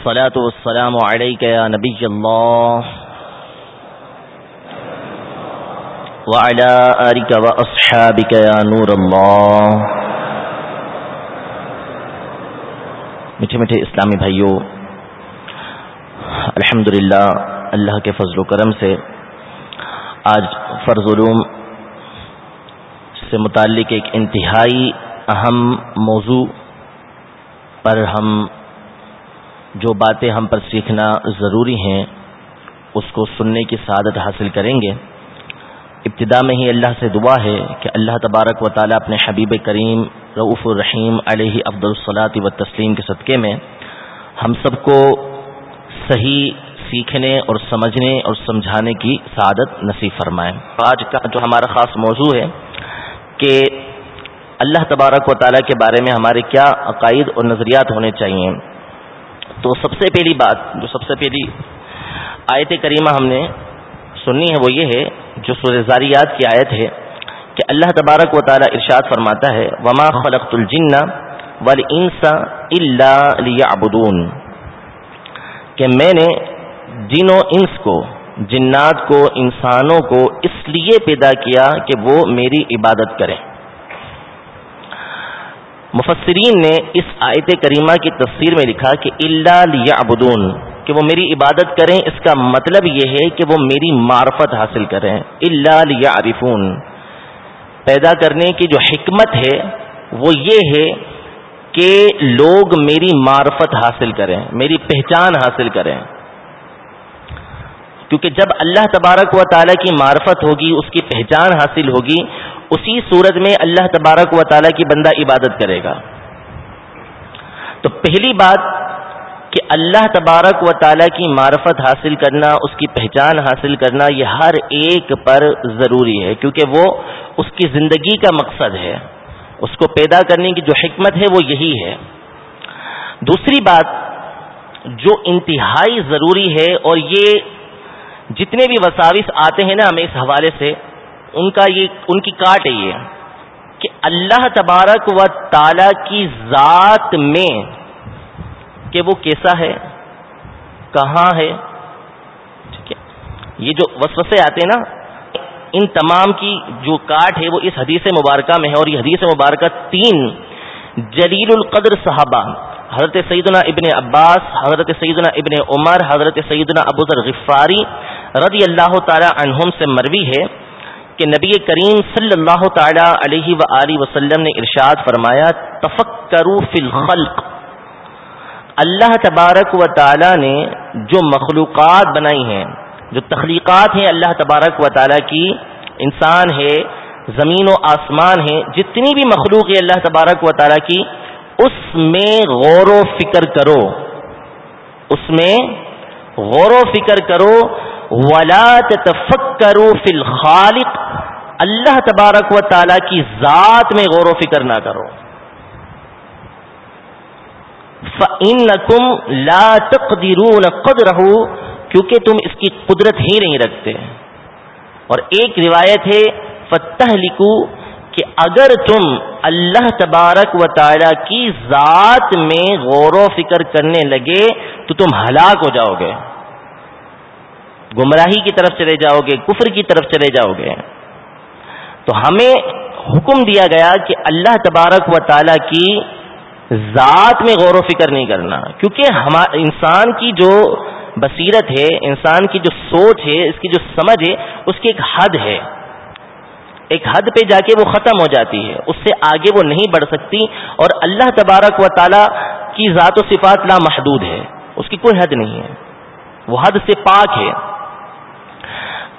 الصلاة والسلام عليك يا نبي الله. وعلى آلك وأصحابك يا نور الله. میٹھے میٹھے اسلامی بھائیوں الحمدللہ اللہ کے فضل و کرم سے آج فرض علوم سے متعلق ایک انتہائی اہم موضوع پر ہم جو باتیں ہم پر سیکھنا ضروری ہیں، اس کو سننے کی سعادت حاصل کریں گے۔ ابتدا میں ہی اللہ سے دعا ہے کہ اللہ تبارک و تعالیٰ اپنے حبیب کریم رعف الرحیم علیہ عبد الصلاۃ و تسلیم کے صدقے میں ہم سب کو صحیح سیکھنے اور سمجھنے اور سمجھانے کی سعادت نصیب فرمائیں آج کا جو ہمارا خاص موضوع ہے کہ اللہ تبارک و تعالیٰ کے بارے میں ہمارے کیا عقائد اور نظریات ہونے چاہیے تو سب سے پہلی بات، جو سب سے پہلی آیت کریمہ ہم نے سننی ہے وہ یہ ہے، جو سور زاریات کی آیت ہے کہ اللہ تبارک و تعالی ارشاد فرماتا ہے، وما خلقت الجن والانس الا ليعبدون۔ کہ میں نے جن و انس کو، جنات کو، انسانوں کو اس لیے پیدا کیا کہ وہ میری عبادت کریں۔ مفسرین نے اس آیت کریمہ کی تفسیر میں لکھا کہ اللہ لیا ابدون کہ وہ میری عبادت کریں، اس کا مطلب یہ ہے کہ وہ میری معرفت حاصل کریں۔ اللہ لیا عارفون پیدا کرنے کی جو حکمت ہے، وہ یہ ہے کہ لوگ میری معرفت حاصل کریں، میری پہچان حاصل کریں۔ کیونکہ جب اللہ تبارک و تعالیٰ کی معرفت ہوگی، اس کی پہچان حاصل ہوگی اسی صورت میں اللہ تبارک و تعالیٰ کی بندہ عبادت کرے گا۔ تو پہلی بات کہ اللہ تبارک و تعالیٰ کی معرفت حاصل کرنا، اس کی پہچان حاصل کرنا یہ ہر ایک پر ضروری ہے، کیونکہ وہ اس کی زندگی کا مقصد ہے۔ اس کو پیدا کرنے کی جو حکمت ہے وہ یہی ہے۔ دوسری بات جو انتہائی ضروری ہے اور یہ جتنے بھی وساوس آتے ہیں نا ہمیں اس حوالے سے ان کا یہ ان کی کاٹ ہے یہ کہ اللہ تبارک و تعالی کی ذات میں کہ وہ کیسا ہے، کہاں ہے، ٹھیک ہے۔ یہ جو وسوسے آتے ہیں نا، ان تمام کی جو کاٹ ہے وہ اس حدیث مبارکہ میں ہے اور یہ حدیث مبارکہ تین جلیل القدر صحابہ، حضرت سیدنا ابن عباس، حضرت سیدنا ابن عمر، حضرت سیدنا ابو ذر غفاری رضی اللہ تعالی عنہم سے مروی ہے۔ کہ نبی کریم صلی اللہ تعالی علیہ و وسلم نے ارشاد فرمایا، تفکروا فی الخلق۔ اللہ تبارک و تعالی نے جو مخلوقات بنائی ہیں، جو تخلیقات ہیں اللہ تبارک و تعالی کی، انسان ہے، زمین و آسمان ہے، جتنی بھی مخلوق ہے اللہ تبارک و تعالی کی، اس میں غور و فکر کرو۔ اس میں غور و فکر کرو۔ ولا تفکرو فی الخالق اللہ تبارک و تعالی کی ذات میں غور و فکر نہ کرو۔ فَإِنَّكُمْ لَا تَقْدِرُونَ قَدْرَهُ، کیونکہ تم اس کی قدرت ہی نہیں رکھتے۔ اور ایک روایت ہے فتح لکھو کہ اگر تم اللہ تبارک و تعالی کی ذات میں غور و فکر کرنے لگے، تو تم ہلاک ہو جاؤ گے۔ گمراہی کی طرف چلے جاؤ گے، کفر کی طرف چلے جاؤ گے۔ تو ہمیں حکم دیا گیا کہ اللہ تبارک و تعالی کی ذات میں غور و فکر نہیں کرنا۔ کیونکہ انسان کی جو بصیرت ہے، انسان کی جو سوچ ہے، اس کی جو سمجھ ہے، اس کی ایک حد ہے۔ ایک حد پہ جا کے وہ ختم ہو جاتی ہے۔ اس سے آگے وہ نہیں بڑھ سکتی اور اللہ تبارک و تعالی کی ذات و صفات لا محدود ہے۔ اس کی کوئی حد نہیں ہے۔ وہ حد سے پاک ہے۔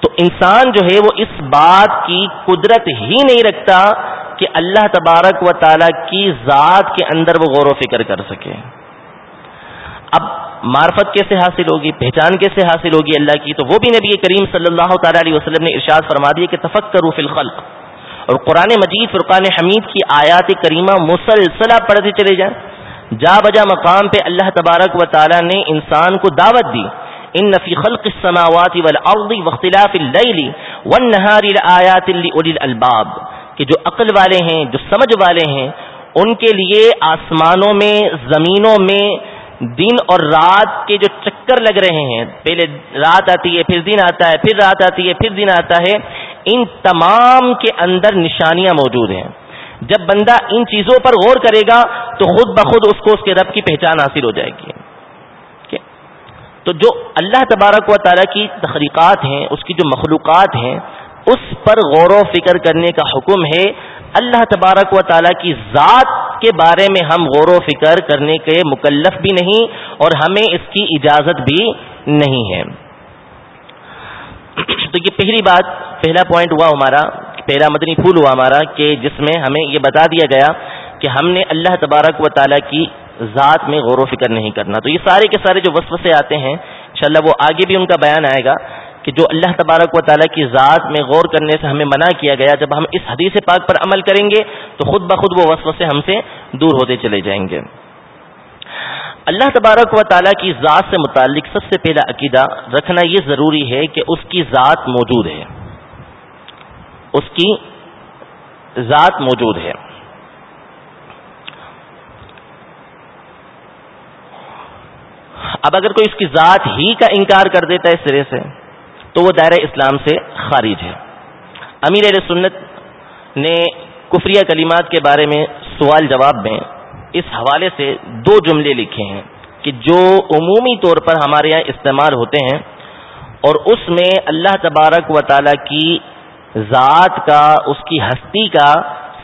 تو انسان جو ہے وہ اس بات کی قدرت ہی نہیں رکھتا کہ اللہ تبارک و تعالی کی ذات کے اندر وہ غور و فکر کر سکے۔ اب معرفت کیسے حاصل ہوگی؟ پہچان کیسے حاصل ہوگی اللہ کی؟ تو وہ بھی نبی کریم صلی اللہ تعالی علیہ وسلم نے ارشاد فرما دیا کہ تفک کرو فی الخلق۔ اور قرآن مجید، فرقان حمید کی آیات کریمہ مسلسلہ پڑھتے چلے جائیں۔ جا بجا مقام پہ اللہ تبارک و تعالی نے انسان کو دعوت دی۔ ان نفی خلق السماوات والارض واختلاف اللیل والنہار لآیات لأولی الالباب کہ جو عقل والے ہیں، جو سمجھ والے ہیں، ان کے لیے آسمانوں میں، زمینوں میں، دن اور رات کے جو چکر لگ رہے ہیں، پہلے رات آتی ہے، پھر دن آتا ہے، پھر رات آتی ہے، پھر دن آتا ہے، ان تمام کے اندر نشانیاں موجود ہیں۔ جب بندہ ان چیزوں پر غور کرے گا، تو خود بخود اس کو اس کے رب کی پہچان حاصل ہو جائے گی۔ تو جو اللہ تبارک و تعالیٰ کی تخریقات ہیں، اس کی جو مخلوقات ہیں، اس پر غور و فکر کرنے کا حکم ہے۔ اللہ تبارک و تعالیٰ کی ذات کے بارے میں ہم غور و فکر کرنے کے مکلف بھی نہیں اور ہمیں اس کی اجازت بھی نہیں ہے۔ تو یہ پہلی بات، پہلا پوائنٹ ہوا ہمارا، پہلا مدنی پھول ہوا ہمارا کہ جس میں ہمیں یہ بتا دیا گیا کہ ہم نے اللہ تبارک و تعالیٰ کی ذات میں غور و فکر نہیں کرنا۔ تو یہ سارے کے سارے جو وصف سے آتے ہیں، انشاءاللہ وہ آگے بھی ان کا بیان آئے گا کہ جو اللہ تبارک و تعالیٰ کی ذات میں غور کرنے سے ہمیں منع کیا گیا، جب ہم اس حدیث پاک پر عمل کریں گے، تو خود بخود وہ وصف سے ہم سے دور ہوتے چلے جائیں گے۔ اللہ تبارک و تعالیٰ کی ذات سے متعلق سب سے پہلا عقیدہ رکھنا یہ ضروری ہے کہ اس کی ذات موجود ہے۔ اس کی ذات موجود ہے۔ اب اگر کوئی اس کی ذات ہی کا انکار کر دیتا ہے اس سرے سے، تو وہ دائرہ اسلام سے خارج ہے۔ امیر علیہ سنت نے کفریہ کلمات کے بارے میں سوال جواب میں اس حوالے سے دو جملے لکھے ہیں کہ جو عمومی طور پر ہمارے یہاں استعمال ہوتے ہیں اور اس میں اللہ تبارک و تعالی کی ذات کا، اس کی ہستی کا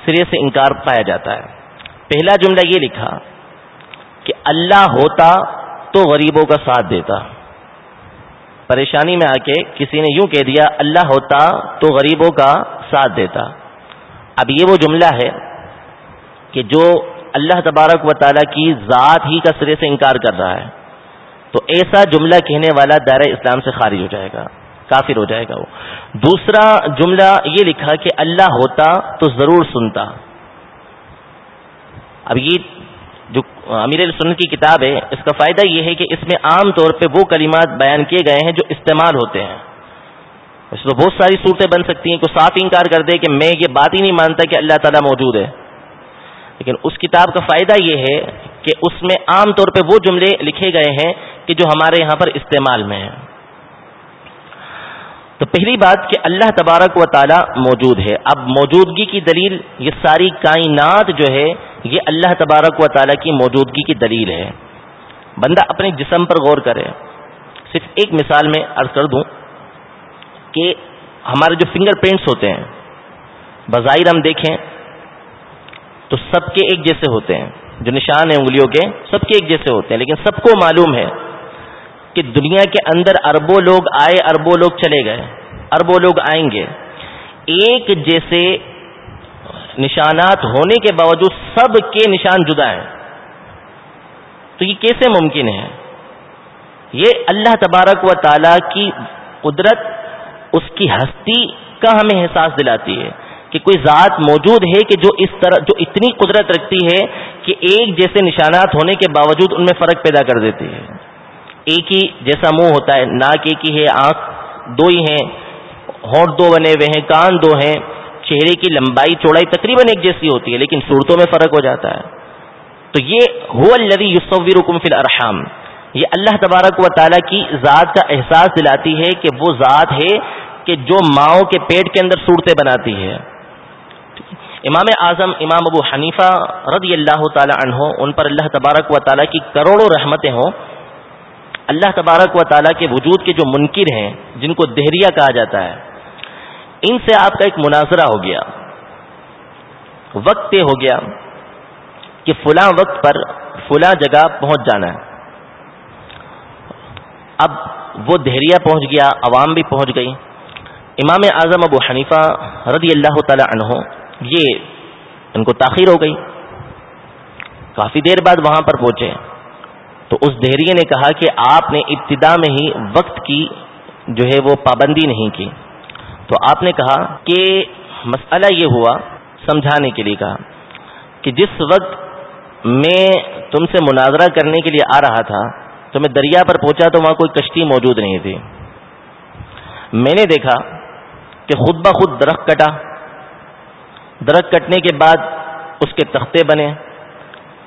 سرے سے انکار پایا جاتا ہے۔ پہلا جملہ یہ لکھا کہ اللہ ہوتا تو غریبوں کا ساتھ دیتا۔ پریشانی میں آ کے کسی نے یوں کہہ دیا، اللہ ہوتا تو غریبوں کا ساتھ دیتا۔ اب یہ وہ جملہ ہے کہ جو اللہ تبارک و تعالیٰ کی ذات ہی کا سرے سے انکار کر رہا ہے، تو ایسا جملہ کہنے والا دائرہ اسلام سے خارج ہو جائے گا، کافر ہو جائے گا وہ۔ دوسرا جملہ یہ لکھا کہ اللہ ہوتا تو ضرور سنتا۔ اب یہ جو امیر السنت کی کتاب ہے، اس کا فائدہ یہ ہے کہ اس میں عام طور پہ وہ کلمات بیان کیے گئے ہیں جو استعمال ہوتے ہیں۔ اس میں بہت ساری صورتیں بن سکتی ہیں، کوئی صاف انکار کر دے کہ میں یہ بات ہی نہیں مانتا کہ اللہ تعالیٰ موجود ہے۔ لیکن اس کتاب کا فائدہ یہ ہے کہ اس میں عام طور پہ وہ جملے لکھے گئے ہیں کہ جو ہمارے یہاں پر استعمال میں ہیں۔ تو پہلی بات کہ اللہ تبارک و تعالی موجود ہے۔ اب موجودگی کی دلیل یہ ساری کائنات جو ہے یہ اللہ تبارک و تعالی کی موجودگی کی دلیل ہے۔ بندہ اپنے جسم پر غور کرے۔ صرف ایک مثال میں عرض کر دوں کہ ہمارے جو فنگر پرنٹس ہوتے ہیں، بظاہر ہم دیکھیں تو سب کے ایک جیسے ہوتے ہیں۔ جو نشان ہیں انگلیوں کے، سب کے ایک جیسے ہوتے ہیں، لیکن سب کو معلوم ہے کہ دنیا کے اندر اربوں لوگ آئے، اربوں لوگ چلے گئے، اربوں لوگ آئیں گے۔ ایک جیسے نشانات ہونے کے باوجود سب کے نشان جدا ہیں۔ تو یہ کیسے ممکن ہے؟ یہ اللہ تبارک و تعالی کی قدرت، اس کی ہستی کا ہمیں احساس دلاتی ہے کہ کوئی ذات موجود ہے کہ جو اس طرح، جو اتنی قدرت رکھتی ہے کہ ایک جیسے نشانات ہونے کے باوجود ان میں فرق پیدا کر دیتی ہے۔ ایک ہی جیسا منہ ہوتا ہے، ناک ایک ہی ہے، آنکھ دو ہی ہیں، ہونٹ دو بنے ہوئے ہیں، کان دو ہیں۔ چہرے کی لمبائی چوڑائی تقریباً ایک جیسی ہوتی ہے، لیکن صورتوں میں فرق ہو جاتا ہے۔ تو یہ ہو الدی یوسفیر فی الرحام یہ اللہ تبارک و تعالیٰ کی ذات کا احساس دلاتی ہے کہ وہ ذات ہے کہ جو ماؤں کے پیٹ کے اندر صورتیں بناتی ہے۔ امام اعظم، امام ابو حنیفہ رضی اللہ تعالی عنہ، ان پر اللہ تبارک و تعالیٰ کی کروڑوں رحمتیں ہوں۔ اللہ تبارک و تعالیٰ کے وجود کے جو منکر ہیں، جن کو دہریا کہا جاتا ہے۔ ان سے آپ کا ایک مناظرہ ہو گیا۔ وقت ہو گیا کہ فلاں وقت پر فلاں جگہ پہنچ جانا ہے۔ اب وہ دہریا پہنچ گیا، عوام بھی پہنچ گئی۔ امام اعظم ابو حنیفہ رضی اللہ تعالی عنہ، یہ ان کو تاخیر ہو گئی۔ کافی دیر بعد وہاں پر پہنچے۔ تو اس دہریے نے کہا کہ آپ نے ابتدا میں ہی وقت کی جو ہے وہ پابندی نہیں کی۔ تو آپ نے کہا کہ مسئلہ یہ ہوا سمجھانے کے لیے کہا کہ جس وقت میں تم سے مناظرہ کرنے کے لیے آ رہا تھا تو میں دریا پر پہنچا تو وہاں کوئی کشتی موجود نہیں تھی۔ میں نے دیکھا کہ خود بخود درخت کٹا۔ درخت کٹنے کے بعد اس کے تختے بنے۔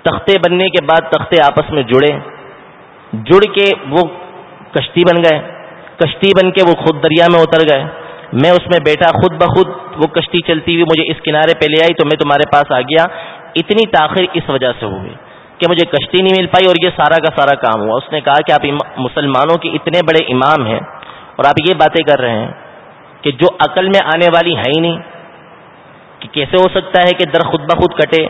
تختے بننے کے بعد تختے آپس میں جڑے۔ جڑ کے وہ کشتی بن گئے۔ کشتی بن کے وہ خود دریا میں اتر گئے۔ میں اس میں بیٹھا، خود بخود وہ کشتی چلتی ہوئی مجھے اس کنارے پہ لے آئی تو میں تمہارے پاس آ گیا۔ اتنی تاخیر اس وجہ سے ہوئی کہ مجھے کشتی نہیں مل پائی اور یہ سارا کا سارا کام ہوا۔ اس نے کہا کہ آپ مسلمانوں کے اتنے بڑے امام ہیں اور آپ یہ باتیں کر رہے ہیں کہ جو عقل میں آنے والی ہے ہی نہیں، کہ کیسے ہو سکتا ہے کہ در خود بخود کٹے۔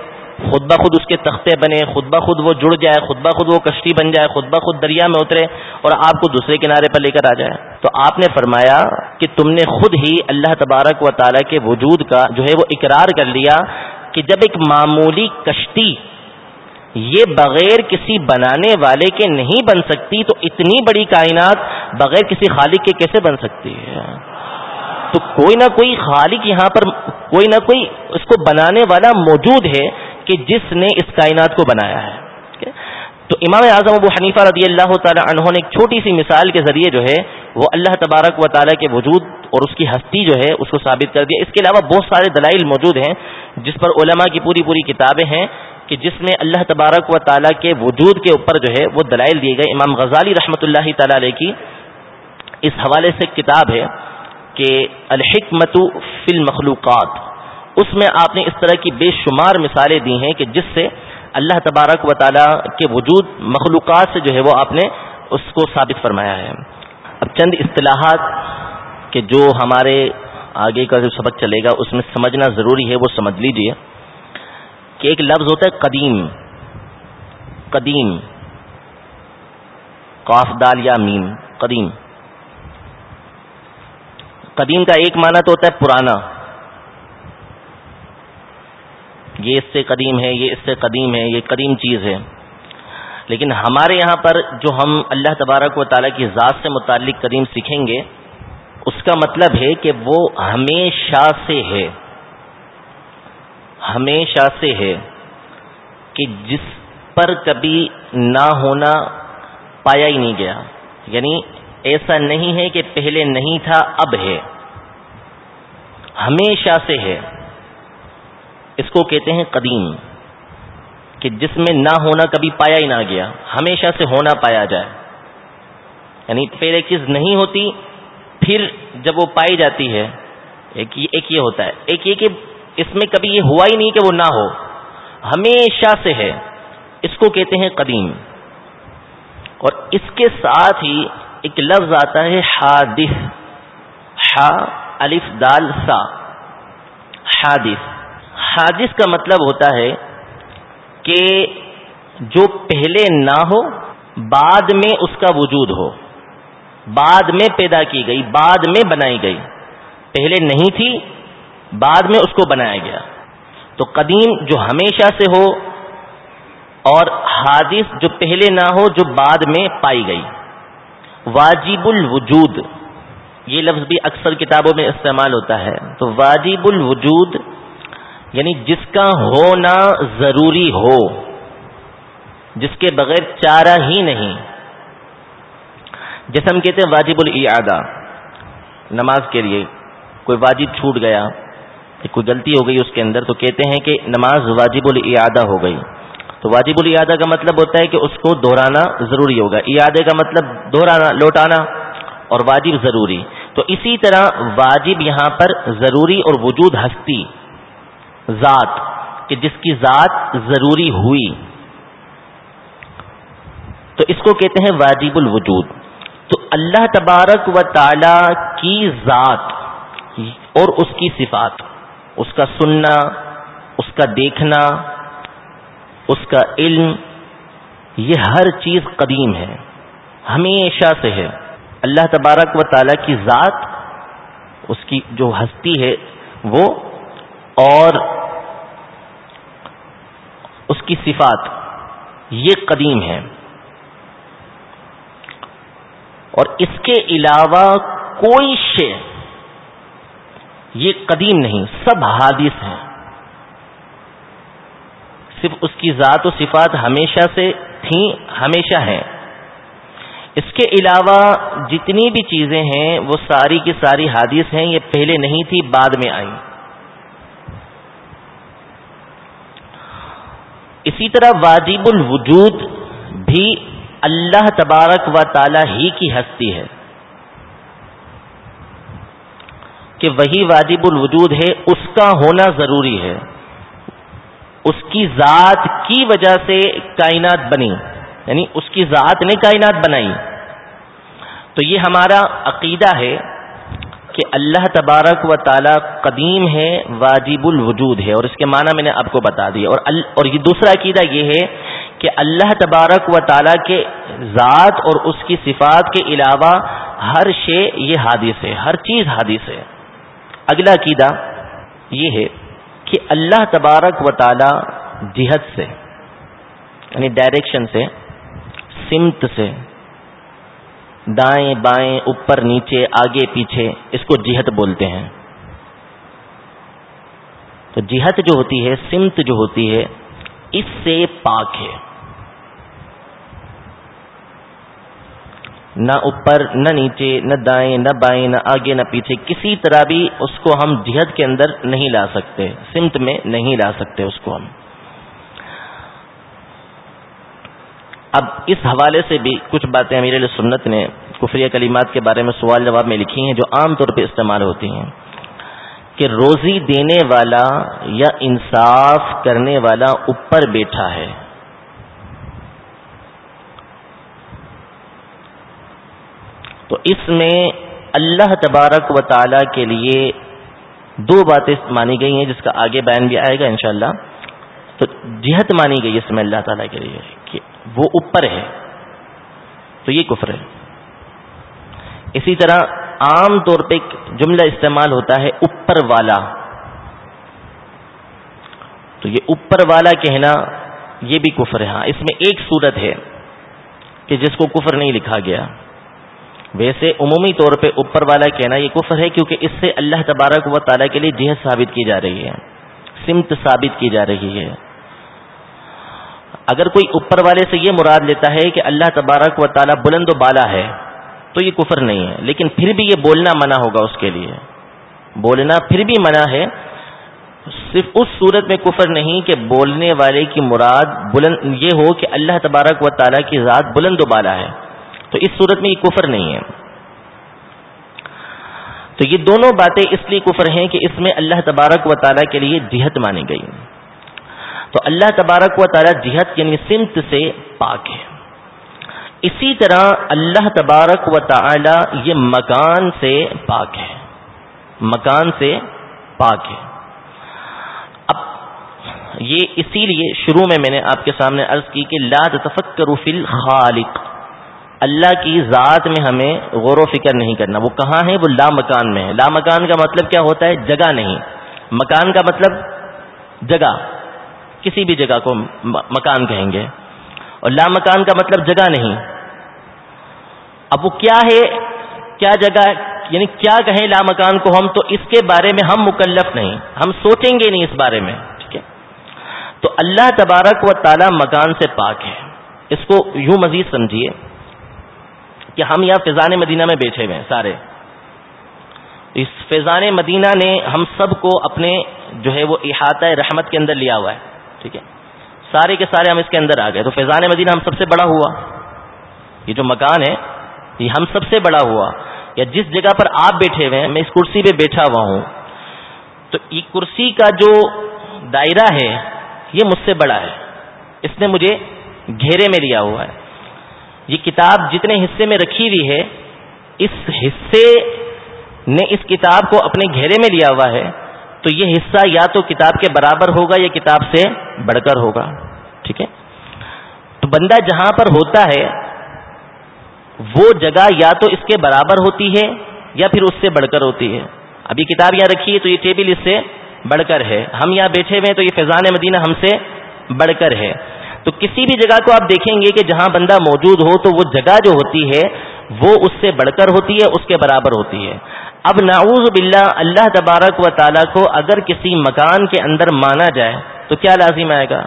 خود بخود اس کے تختے بنے، خود بخود وہ جڑ جائے، خود بخود وہ کشتی بن جائے، خود بخود دریا میں اترے اور آپ کو دوسرے کنارے پر لے کر آ جائے۔ تو آپ نے فرمایا کہ تم نے خود ہی اللہ تبارک و تعالیٰ کے وجود کا جو ہے وہ اقرار کر لیا کہ جب ایک معمولی کشتی یہ بغیر کسی بنانے والے کے نہیں بن سکتی تو اتنی بڑی کائنات بغیر کسی خالق کے کیسے بن سکتی ہے؟ تو کوئی نہ کوئی خالق یہاں پر کوئی نہ کوئی اس کو بنانے والا موجود ہے کہ جس نے اس کائنات کو بنایا ہے تو امام اعظم ابو حنیفہ رضی اللہ تعالی عنہ نے ایک چھوٹی سی مثال کے ذریعے جو ہے، وہ اللہ تبارک و تعالیٰ کے وجود اور اس کی ہستی جو ہے، اس کو ثابت کر دیا۔ اس کے علاوہ بہت سارے دلائل موجود ہیں، جس پر علماء کی پوری پوری کتابیں ہیں کہ جس میں اللہ تبارک و تعالیٰ کے وجود کے اوپر جو ہے، وہ دلائل دیے گئے۔ امام غزالی رحمۃ اللہ تعالی علیہ کی اس حوالے سے کتاب ہے کہ الحکمت فی المخلوقات۔ اس میں آپ نے اس طرح کی بے شمار مثالیں دی ہیں کہ جس سے اللہ تبارک و تعالیٰ کے وجود مخلوقات سے جو ہے وہ آپ نے اس کو ثابت فرمایا ہے۔ اب چند اصطلاحات کہ جو ہمارے آگے کا جو سبق چلے گا، اس میں سمجھنا ضروری ہے، وہ سمجھ لیجیے کہ ایک لفظ ہوتا ہے قدیم۔ قدیم۔ قاف، دال یا میم۔ قدیم۔ قدیم کا ایک معنی تو ہوتا ہے پرانا۔ یہ اس سے قدیم ہے، یہ اس سے قدیم ہے، یہ قدیم چیز ہے۔ لیکن ہمارے یہاں پر جو ہم اللہ تبارک و تعالیٰ کی ذات سے متعلق قدیم سیکھیں گے، اس کا مطلب ہے کہ وہ ہمیشہ سے ہے۔ ہمیشہ سے ہے کہ جس پر کبھی نہ ہونا پایا ہی نہیں گیا۔ یعنی ایسا نہیں ہے کہ پہلے نہیں تھا، اب ہے۔ ہمیشہ سے ہے۔ اس کو کہتے ہیں قدیم، کہ جس میں نہ ہونا کبھی پایا ہی نہ گیا، ہمیشہ سے ہونا پایا جائے۔ یعنی پہلے چیز نہیں ہوتی، پھر جب وہ پائی جاتی ہے، ایک ایک یہ ہوتا ہے۔ ایک یہ کہ اس میں کبھی یہ ہوا ہی نہیں کہ وہ نہ ہو۔ ہمیشہ سے ہے۔ اس کو کہتے ہیں قدیم۔ اور اس کے ساتھ ہی ایک لفظ آتا ہے حادث۔ ہا الف، دال، سا۔ حادث۔ حادث کا مطلب ہوتا ہے کہ جو پہلے نہ ہو، بعد میں اس کا وجود ہو۔ بعد میں پیدا کی گئی، بعد میں بنائی گئی۔ پہلے نہیں تھی، بعد میں اس کو بنایا گیا۔ تو قدیم جو ہمیشہ سے ہو اور حادث جو پہلے نہ ہو، جو بعد میں پائی گئی۔ واجب الوجود، یہ لفظ بھی اکثر کتابوں میں استعمال ہوتا ہے۔ تو واجب الوجود یعنی جس کا ہونا ضروری ہو، جس کے بغیر چارہ ہی نہیں۔ جیسے ہم کہتے ہیں واجب الاعادہ، نماز کے لیے کوئی واجب چھوٹ گیا، کوئی غلطی ہو گئی اس کے اندر، تو کہتے ہیں کہ نماز واجب الاعادہ ہو گئی۔ تو واجب الاعادہ کا مطلب ہوتا ہے کہ اس کو دہرانا ضروری ہوگا۔ اعادے کا مطلب دہرانا، لوٹانا، اور واجب ضروری۔ تو اسی طرح واجب یہاں پر ضروری اور وجود ہستی۔ ذات، کہ جس کی ذات ضروری ہوئی۔ تو اس کو کہتے ہیں واجب الوجود۔ تو اللہ تبارک و تعالی کی ذات اور اس کی صفات، اس کا سننا، اس کا دیکھنا، اس کا علم، یہ ہر چیز قدیم ہے، ہمیشہ سے ہے۔ اللہ تبارک و تعالی کی ذات، اس کی جو ہستی ہے وہ اور اس کی صفات یہ قدیم ہے اور اس کے علاوہ کوئی شے یہ قدیم نہیں، سب حادث ہیں۔ صرف اس کی ذات و صفات ہمیشہ سے تھیں، ہمیشہ ہیں۔ اس کے علاوہ جتنی بھی چیزیں ہیں، وہ ساری کی ساری حادث ہیں، یہ پہلے نہیں تھی، بعد میں آئی اسی طرح واجب الوجود بھی اللہ تبارک و تعالی ہی کی ہستی ہے کہ وہی واجب الوجود ہے، اس کا ہونا ضروری ہے۔ اس کی ذات کی وجہ سے کائنات بنی یعنی اس کی ذات نے کائنات بنائی۔ تو یہ ہمارا عقیدہ ہے۔ کہ اللہ تبارک و تعالی قدیم ہے، واجب الوجود ہے، اور اس کے معنی میں نے آپ کو بتا دیا۔ اور اور یہ دوسرا عقیدہ یہ ہے کہ اللہ تبارک و تعالی کے ذات اور اس کی صفات کے علاوہ ہر شے یہ حادث ہے، ہر چیز حادث ہے۔ اگلا عقیدہ یہ ہے کہ اللہ تبارک و تعالی جہت سے یعنی ڈائریکشن سے، سمت سے دائیں بائیں، اوپر، نیچے، آگے، پیچھے، اس کو جہت بولتے ہیں۔ تو جہت جو ہوتی ہے، سمت جو ہوتی ہے، اس سے پاک ہے۔ نہ اوپر، نہ نیچے، نہ دائیں، نہ بائیں، نہ آگے، نہ پیچھے، کسی طرح بھی اس کو ہم جہد کے اندر نہیں لا سکتے، سمت میں نہیں لا سکتے اس کو ہم۔ اب اس حوالے سے بھی کچھ باتیں امیر علیہ سنت نے کفریہ کلمات کے بارے میں سوال جواب میں لکھی ہیں جو عام طور پہ استعمال ہوتی ہیں کہ روزی دینے والا یا انصاف کرنے والا اوپر بیٹھا ہے۔ تو اس میں اللہ تبارک و تعالی کے لیے دو باتیں مانی گئی ہیں جس کا آگے بیان بھی آئے گا انشاءاللہ۔ تو جہت مانی گئی اس میں اللہ تعالیٰ کے لیے۔ وہ اوپر ہے، تو یہ کفر ہے۔ اسی طرح عام طور پہ جملہ استعمال ہوتا ہے اوپر والا۔ تو یہ اوپر والا کہنا یہ بھی کفر ہے۔ ہاں اس میں ایک صورت ہے کہ جس کو کفر نہیں لکھا گیا۔ ویسے عمومی طور پہ اوپر والا کہنا یہ کفر ہے کیونکہ اس سے اللہ تبارک و تعالیٰ کے لیے جہت ثابت کی جا رہی ہے، سمت ثابت کی جا رہی ہے۔ اگر کوئی اوپر والے سے یہ مراد لیتا ہے کہ اللہ تبارک و تعالیٰ بلند و بالا ہے، تو یہ کفر نہیں ہے۔ لیکن پھر بھی یہ بولنا منع ہوگا اس کے لیے۔ بولنا پھر بھی منع ہے۔ صرف اس صورت میں کفر نہیں کہ بولنے والے کی مراد بلند، یہ ہو کہ اللہ تبارک و تعالیٰ کی ذات بلند و بالا ہے۔ تو اس صورت میں یہ کفر نہیں ہے۔ تو یہ دونوں باتیں اس لیے کفر ہیں کہ اس میں اللہ تبارک و تعالیٰ کے لیے جہت مانی گئی۔ تو اللہ تبارک و تعالیٰ جہت یعنی سمت سے پاک ہے۔ اسی طرح اللہ تبارک و تعالی یہ مکان سے پاک ہے۔ مکان سے پاک ہے۔ اب یہ اسی لیے شروع میں میں نے آپ کے سامنے عرض کی کہ لا تفکر فی الخالق۔ اللہ کی ذات میں ہمیں غور و فکر نہیں کرنا۔ وہ کہاں ہے؟ وہ لا مکان میں ہے۔ لا مکان کا مطلب کیا ہوتا ہے؟ جگہ نہیں۔ مکان کا مطلب جگہ۔ کسی بھی جگہ کو مکان کہیں گے۔ اور لا مکان کا مطلب جگہ نہیں۔ اب وہ کیا ہے؟ کیا جگہ؟ یعنی کیا کہیں لا مکان کو ہم؟ تو اس کے بارے میں ہم مکلف نہیں۔ ہم سوچیں گے نہیں اس بارے میں، ٹھیک ہے؟ تو اللہ تبارک و تعالی مکان سے پاک ہے۔ اس کو یوں مزید سمجھیے کہ ہم یہاں فضان مدینہ میں بیٹھے ہوئے ہیں سارے۔ اس فیضان مدینہ نے ہم سب کو اپنے جو ہے وہ احاطہ رحمت کے اندر لیا ہوا ہے۔ ٹھیک ہے سارے کے سارے ہم اس کے اندر آ گئے تو فیضان مدینہ ہم سب سے بڑا ہوا یہ جو مکان ہے، یہ ہم سب سے بڑا ہوا یا جس جگہ پر آپ بیٹھے ہوئے ہیں، میں اس کرسی پہ بیٹھا ہوا ہوں، تو یہ کرسی کا جو دائرہ ہے، یہ مجھ سے بڑا ہے۔ اس نے مجھے گھیرے میں لیا ہوا ہے۔ یہ کتاب جتنے حصے میں رکھی ہوئی ہے، اس حصے نے اس کتاب کو اپنے گھیرے میں لیا ہوا ہے۔ تو یہ حصہ یا تو کتاب کے برابر ہوگا یا کتاب سے بڑھ کر ہوگا، ٹھیک ہے؟ تو بندہ جہاں پر ہوتا ہے، وہ جگہ یا تو اس کے برابر ہوتی ہے یا پھر اس سے بڑھ کر ہوتی ہے۔ اب یہ کتاب یہاں رکھی ہے تو یہ ٹیبل اس سے بڑھ کر ہے۔ ہم یہاں بیٹھے ہوئے ہیں تو یہ فیضان مدینہ ہم سے بڑھ کر ہے۔ تو کسی بھی جگہ کو آپ دیکھیں گے کہ جہاں بندہ موجود ہو تو وہ جگہ جو ہوتی ہے، وہ اس سے بڑھ کر ہوتی ہے، اس کے برابر ہوتی ہے۔ اب نعوذ باللہ اللہ تبارک و تعالیٰ کو اگر کسی مکان کے اندر مانا جائے تو کیا لازم آئے گا؟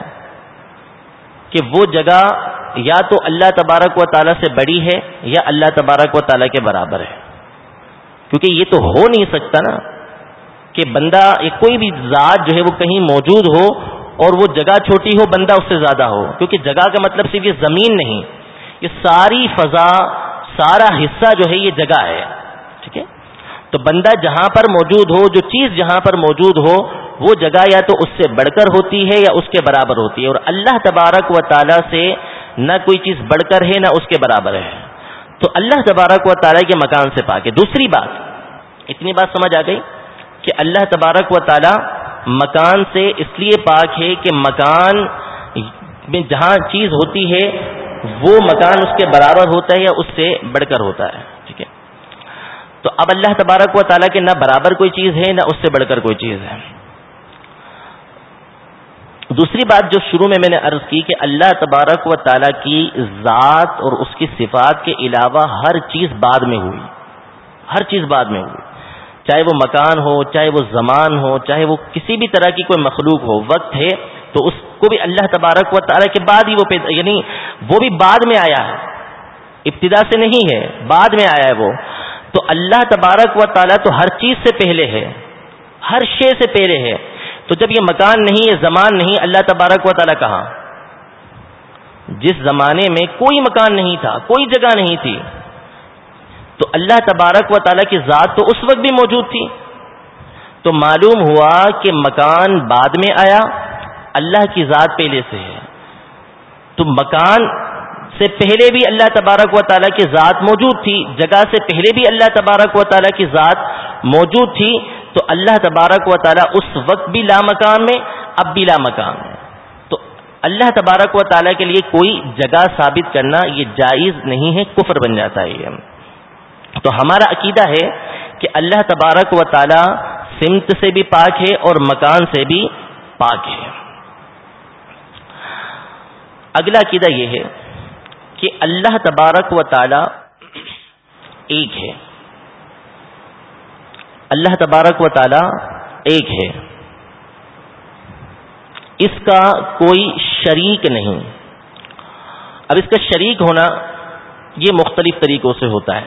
کہ وہ جگہ یا تو اللہ تبارک و تعالیٰ سے بڑی ہے یا اللہ تبارک و تعالیٰ کے برابر ہے۔ کیونکہ یہ تو ہو نہیں سکتا نا کہ بندہ کوئی بھی ذات جو ہے وہ کہیں موجود ہو اور وہ جگہ چھوٹی ہو، بندہ اس سے زیادہ ہو۔ کیونکہ جگہ کا مطلب صرف یہ زمین نہیں، یہ ساری فضا، سارا حصہ جو ہے یہ جگہ ہے۔ ٹھیک ہے؟ تو بندہ جہاں پر موجود ہو، جو چیز جہاں پر موجود ہو، وہ جگہ یا تو اس سے بڑھ کر ہوتی ہے یا اس کے برابر ہوتی ہے۔ اور اللہ تبارک و تعالیٰ سے نہ کوئی چیز بڑھ کر ہے نہ اس کے برابر ہے۔ تو اللہ تبارک و تعالیٰ کے مکان سے پاک ہے۔ دوسری بات، اتنی بات سمجھ آ گئی کہ اللہ تبارک و تعالیٰ مکان سے اس لیے پاک ہے کہ مکان میں جہاں چیز ہوتی ہے، وہ مکان اس کے برابر ہوتا ہے یا اس سے بڑھ کر ہوتا ہے ہے۔ تو اب اللہ تبارک و تعالیٰ کے نہ برابر کوئی چیز ہے، نہ اس سے بڑھ کر کوئی چیز ہے۔ دوسری بات جو شروع میں میں نے عرض کی کہ اللہ تبارک و تعالیٰ کی ذات اور اس کی صفات کے علاوہ ہر چیز بعد میں ہوئی۔ ہر چیز بعد میں ہوئی۔ چاہے وہ مکان ہو، چاہے وہ زمان ہو، چاہے وہ کسی بھی طرح کی کوئی مخلوق ہو، وقت ہے تو اس کو بھی اللہ تبارک و تعالیٰ کے بعد ہی وہ پیدا یعنی وہ بھی بعد میں آیا ہے۔ ابتدا سے نہیں ہے، بعد میں آیا ہے وہ۔ تو اللہ تبارک و تعالیٰ تو ہر چیز سے پہلے ہے، ہر شے سے پہلے ہے۔ تو جب یہ مکان نہیں یہ زمان نہیں، اللہ تبارک و تعالیٰ کہاں؟ جس زمانے میں کوئی مکان نہیں تھا، کوئی جگہ نہیں تھی، تو اللہ تبارک و تعالیٰ کی ذات تو اس وقت بھی موجود تھی۔ تو معلوم ہوا کہ مکان بعد میں آیا، اللہ کی ذات پہلے سے ہے۔ تو مکان سے پہلے بھی اللہ تبارک و تعالیٰ کی ذات موجود تھی، جگہ سے پہلے بھی اللہ تبارک و تعالیٰ کی ذات موجود تھی، تو اللہ تبارک و تعالیٰ اس وقت بھی لا مقام میں اب بھی لا مقام ہے۔ تو اللہ تبارک و تعالیٰ کے لیے کوئی جگہ ثابت کرنا یہ جائز نہیں ہے، کفر بن جاتا ہے یہ۔ تو ہمارا عقیدہ ہے کہ اللہ تبارک و تعالیٰ سمت سے بھی پاک ہے اور مکان سے بھی پاک ہے۔ اگلا عقیدہ یہ ہے کہ اللہ تبارک و تعالی ایک ہے۔ اللہ تبارک و تعالی ایک ہے۔ اس کا کوئی شریک نہیں۔ اب اس کا شریک ہونا یہ مختلف طریقوں سے ہوتا ہے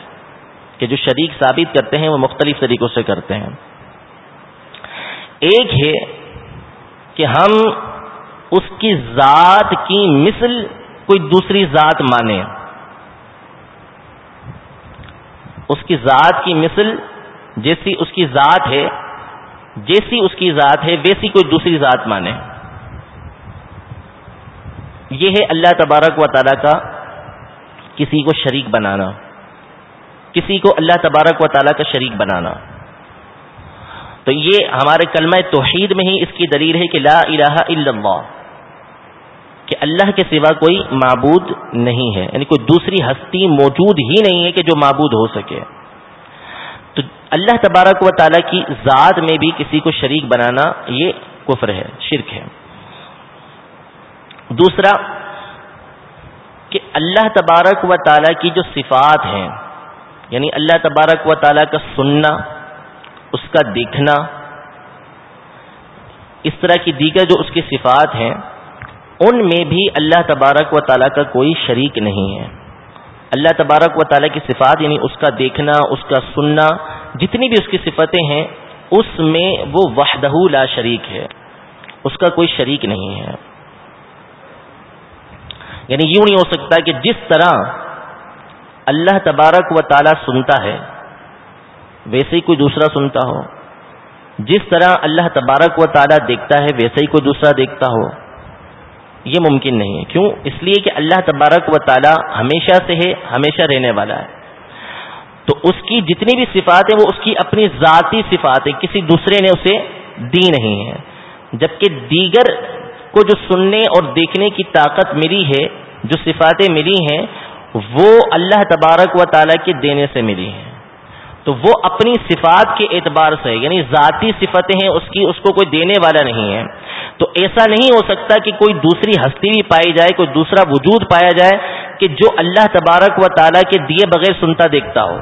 کہ جو شریک ثابت کرتے ہیں وہ مختلف طریقوں سے کرتے ہیں۔ ایک ہے کہ ہم اس کی ذات کی مثل کوئی دوسری ذات مانے۔ اس کی ذات کی مثل جیسی اس کی ذات ہے، جیسی اس کی ذات ہے، ویسی کوئی دوسری ذات مانے۔ یہ ہے اللہ تبارک و تعالیٰ کا کسی کو شریک بنانا، کسی کو اللہ تبارک و تعالیٰ کا شریک بنانا۔ تو یہ ہمارے کلمہ توحید میں ہی اس کی دلیل ہے کہ لا الہ الا اللہ۔ کہ اللہ کے سوا کوئی معبود نہیں ہے یعنی کوئی دوسری ہستی موجود ہی نہیں ہے کہ جو معبود ہو سکے۔ تو اللہ تبارک و تعالیٰ کی ذات میں بھی کسی کو شریک بنانا یہ کفر ہے، شرک ہے۔ دوسرا، کہ اللہ تبارک و تعالیٰ کی جو صفات ہیں یعنی اللہ تبارک و تعالیٰ کا سننا، اس کا دیکھنا، اس طرح کی دیگر جو اس کی صفات ہیں ان میں بھی اللہ تبارک و تعالیٰ کا کوئی شریک نہیں ہے۔ اللہ تبارک و تعالیٰ کی صفات یعنی اس کا دیکھنا، اس کا سننا، جتنی بھی اس کی صفتیں ہیں، اس میں وہ وحدہ لا شریک ہے۔ اس کا کوئی شریک نہیں ہے۔ یعنی یوں نہیں ہو سکتا کہ جس طرح اللہ تبارک و تعالیٰ سنتا ہے، ویسے ہی کوئی دوسرا سنتا ہو۔ جس طرح اللہ تبارک و تعالیٰ دیکھتا ہے، ویسے ہی کوئی دوسرا دیکھتا ہو۔ یہ ممکن نہیں ہے۔ کیوں؟ اس لیے کہ اللہ تبارک و تعالی ہمیشہ سے ہے، ہمیشہ رہنے والا ہے۔ تو اس کی جتنی بھی صفات ہیں، وہ اس کی اپنی ذاتی صفات ہے کسی دوسرے نے اسے دی نہیں ہے۔ جبکہ دیگر کو جو سننے اور دیکھنے کی طاقت ملی ہے، جو صفاتیں ملی ہیں، وہ اللہ تبارک و تعالیٰ کے دینے سے ملی ہیں۔ تو وہ اپنی صفات کے اعتبار سے یعنی ذاتی صفتیں ہیں، اس کی، اس کو کوئی دینے والا نہیں ہے۔ تو ایسا نہیں ہو سکتا کہ کوئی دوسری ہستی بھی پائی جائے، کوئی دوسرا وجود پایا جائے کہ جو اللہ تبارک و تعالیٰ کے دیے بغیر سنتا دیکھتا ہو۔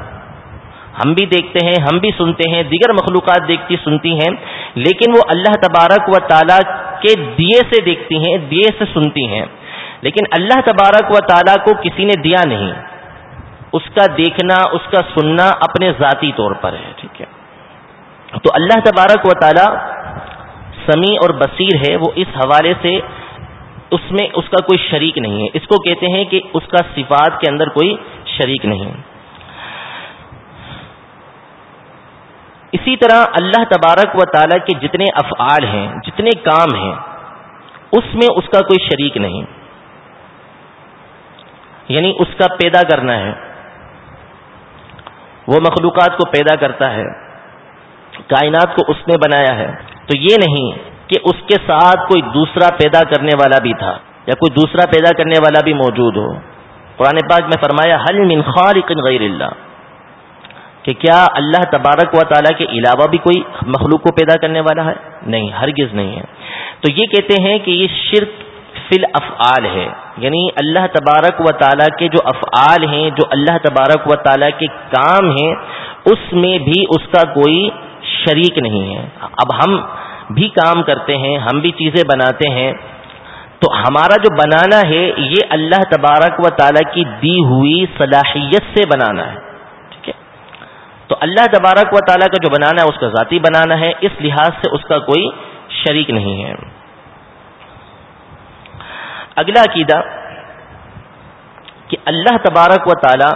ہم بھی دیکھتے ہیں، ہم بھی سنتے ہیں، دیگر مخلوقات دیکھتی سنتی ہیں، لیکن وہ اللہ تبارک و تعالیٰ کے دیے سے دیکھتی ہیں، دیے سے سنتی ہیں۔ لیکن اللہ تبارک و تعالیٰ کو کسی نے دیا نہیں۔ اس کا دیکھنا، اس کا سننا اپنے ذاتی طور پر ہے، ٹھیک ہے؟ تو اللہ تبارک و تعالیٰ سمیع اور بصیر ہے، وہ اس حوالے سے اس میں اس کا کوئی شریک نہیں ہے۔ اس کو کہتے ہیں کہ اس کا صفات کے اندر کوئی شریک نہیں۔ اسی طرح اللہ تبارک و تعالیٰ کے جتنے افعال ہیں، جتنے کام ہیں، اس میں اس کا کوئی شریک نہیں۔ یعنی اس کا پیدا کرنا ہے۔ وہ مخلوقات کو پیدا کرتا ہے، کائنات کو اس نے بنایا ہے۔ تو یہ نہیں کہ اس کے ساتھ کوئی دوسرا پیدا کرنے والا بھی تھا یا کوئی دوسرا پیدا کرنے والا بھی موجود ہو۔ قرآن پاک میں فرمایا حل من خالق غیر اللہ کہ کیا اللہ تبارک و تعالیٰ کے علاوہ بھی کوئی مخلوق کو پیدا کرنے والا ہے؟ نہیں، ہرگز نہیں ہے۔ تو یہ کہتے ہیں کہ یہ شرک فل افعال ہے۔ یعنی اللہ تبارک و تعالیٰ کے جو افعال ہیں، جو اللہ تبارک و تعالیٰ کے کام ہیں، اس میں بھی اس کا کوئی شریک نہیں ہے۔ اب ہم بھی کام کرتے ہیں، ہم بھی چیزیں بناتے ہیں۔ تو ہمارا جو بنانا ہے، یہ اللہ تبارک و تعالیٰ کی دی ہوئی صلاحیت سے بنانا ہے۔ ٹھیک ہے؟ تو اللہ تبارک و تعالیٰ کا جو بنانا ہے، اس کا ذاتی بنانا ہے، اس لحاظ سے اس کا کوئی شریک نہیں ہے۔ اگلا عقیدہ کہ اللہ تبارک و تعالی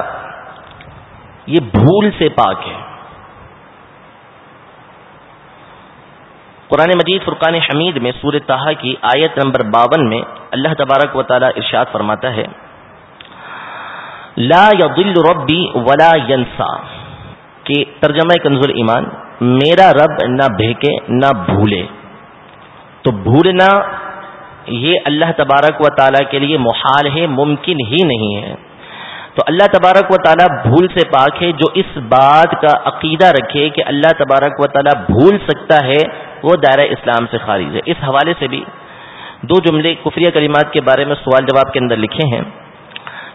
یہ بھول سے پاک ہے۔ قرآن مجید فرقان حمید میں سور تحا کی آیت نمبر باون میں اللہ تبارک و تعالی ارشاد فرماتا ہے، لا یضل ربی ولا ینسا۔ کہ ترجمہ کنز ایمان، میرا رب نہ بہکے نہ بھولے۔ تو بھولنا یہ اللہ تبارک و تعالیٰ کے لیے محال ہے، ممکن ہی نہیں ہے۔ تو اللہ تبارک و تعالیٰ بھول سے پاک ہے، جو اس بات کا عقیدہ رکھے کہ اللہ تبارک و تعالیٰ بھول سکتا ہے، وہ دائرہ اسلام سے خارج ہے۔ اس حوالے سے بھی دو جملے کفریہ کلمات کے بارے میں سوال جواب کے اندر لکھے ہیں